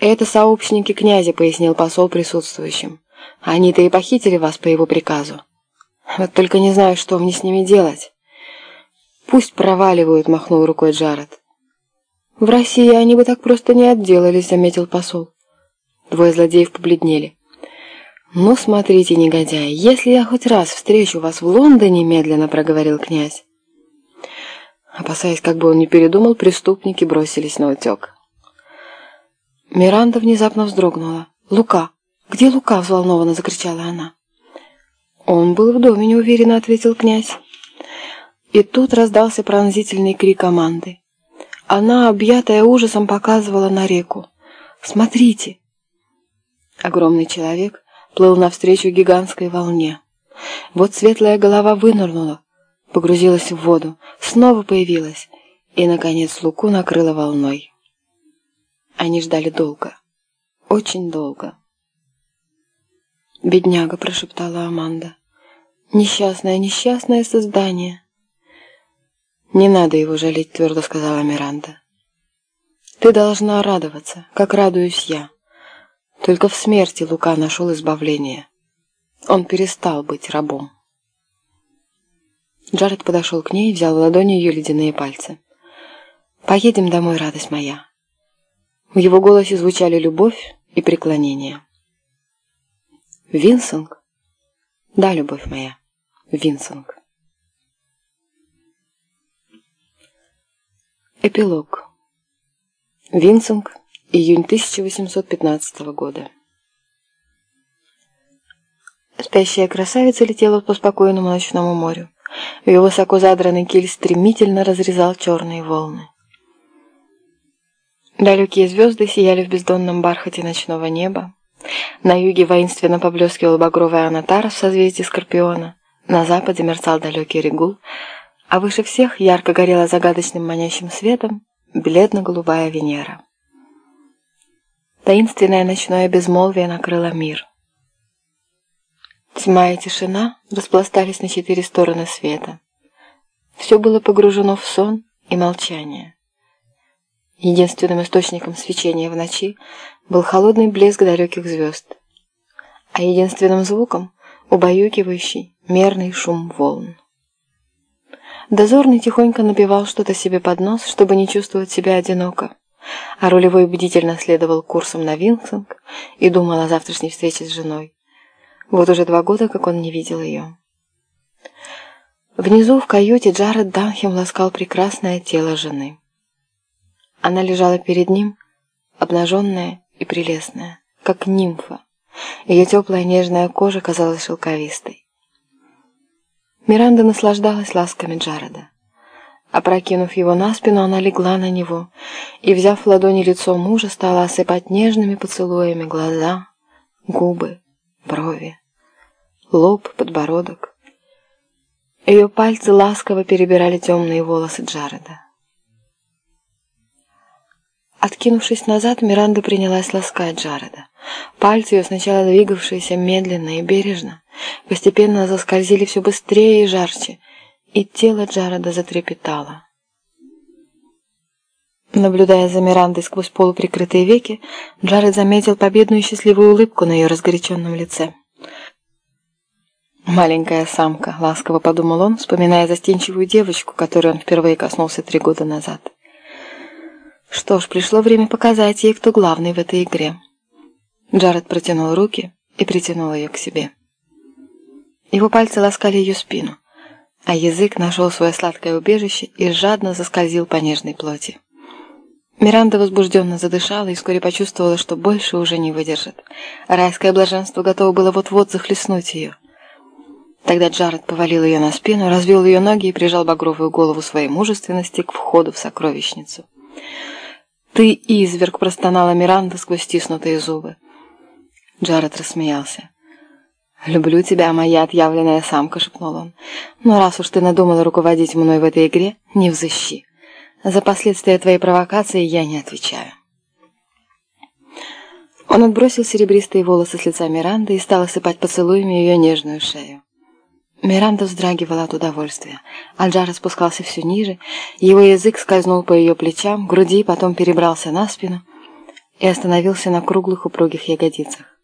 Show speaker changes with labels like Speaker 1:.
Speaker 1: «Это сообщники князя», — пояснил посол присутствующим. «Они-то и похитили вас по его приказу. Вот только не знаю, что мне с ними делать». «Пусть проваливают», — махнул рукой Джаред. «В России они бы так просто не отделались», — заметил посол. Двое злодеев побледнели. «Ну, смотрите, негодяи, если я хоть раз встречу вас в Лондоне», — медленно проговорил князь. Опасаясь, как бы он не передумал, преступники бросились на утек. Миранда внезапно вздрогнула. «Лука! Где Лука?» — взволнованно закричала она. «Он был в доме», — неуверенно ответил князь. И тут раздался пронзительный крик команды. Она, объятая ужасом, показывала на реку. «Смотрите!» Огромный человек плыл навстречу гигантской волне. Вот светлая голова вынырнула, погрузилась в воду, снова появилась и, наконец, Луку накрыла волной. Они ждали долго, очень долго. «Бедняга», — прошептала Аманда. «Несчастное, несчастное создание». «Не надо его жалеть», — твердо сказала Миранда. «Ты должна радоваться, как радуюсь я. Только в смерти Лука нашел избавление. Он перестал быть рабом». Джаред подошел к ней и взял в ладони ее ледяные пальцы. «Поедем домой, радость моя». В его голосе звучали любовь и преклонение. «Винсинг?» «Да, любовь моя, Винсинг». Эпилог. Винсинг, июнь 1815 года. Спящая красавица летела по спокойному ночному морю. Ее высоко задранный киль стремительно разрезал черные волны. Далекие звезды сияли в бездонном бархате ночного неба. На юге воинственно поблескивал багровый анатар в созвездии Скорпиона. На западе мерцал далекий Регул, а выше всех ярко горела загадочным манящим светом бледно-голубая Венера. Таинственное ночное безмолвие накрыло мир. Тьма и тишина распластались на четыре стороны света. Все было погружено в сон и молчание. Единственным источником свечения в ночи был холодный блеск далеких звезд, а единственным звуком — убаюкивающий мерный шум волн. Дозорный тихонько напевал что-то себе под нос, чтобы не чувствовать себя одиноко, а рулевой бдительно следовал курсом на Винсинг и думал о завтрашней встрече с женой. Вот уже два года, как он не видел ее. Внизу в каюте Джаред Данхем ласкал прекрасное тело жены. Она лежала перед ним, обнаженная и прелестная, как нимфа. Ее теплая нежная кожа казалась шелковистой. Миранда наслаждалась ласками Джареда. Опрокинув его на спину, она легла на него и, взяв в ладони лицо мужа, стала осыпать нежными поцелуями глаза, губы, брови, лоб, подбородок. Ее пальцы ласково перебирали темные волосы Джареда. Откинувшись назад, Миранда принялась ласкать Джареда. Пальцы ее, сначала двигавшиеся медленно и бережно, постепенно заскользили все быстрее и жарче, и тело Джареда затрепетало. Наблюдая за Мирандой сквозь полуприкрытые веки, Джаред заметил победную счастливую улыбку на ее разгоряченном лице. «Маленькая самка», — ласково подумал он, вспоминая застенчивую девочку, которой он впервые коснулся три года назад. Что ж, пришло время показать ей, кто главный в этой игре. Джаред протянул руки и притянул ее к себе. Его пальцы ласкали ее спину, а язык нашел свое сладкое убежище и жадно заскользил по нежной плоти. Миранда возбужденно задышала и вскоре почувствовала, что больше уже не выдержит. Райское блаженство готово было вот-вот захлестнуть ее. Тогда Джаред повалил ее на спину, развел ее ноги и прижал багровую голову своей мужественности к входу в сокровищницу. «Ты изверг!» – простонала Миранда сквозь стиснутые зубы. Джаред рассмеялся. «Люблю тебя, моя отъявленная самка», — шепнул он. «Но раз уж ты надумала руководить мной в этой игре, не взыщи. За последствия твоей провокации я не отвечаю». Он отбросил серебристые волосы с лица Миранды и стал осыпать поцелуями ее нежную шею. Миранда вздрагивала от удовольствия. Аджар спускался все ниже, его язык скользнул по ее плечам, груди, потом перебрался на спину — и остановился на круглых упругих ягодицах.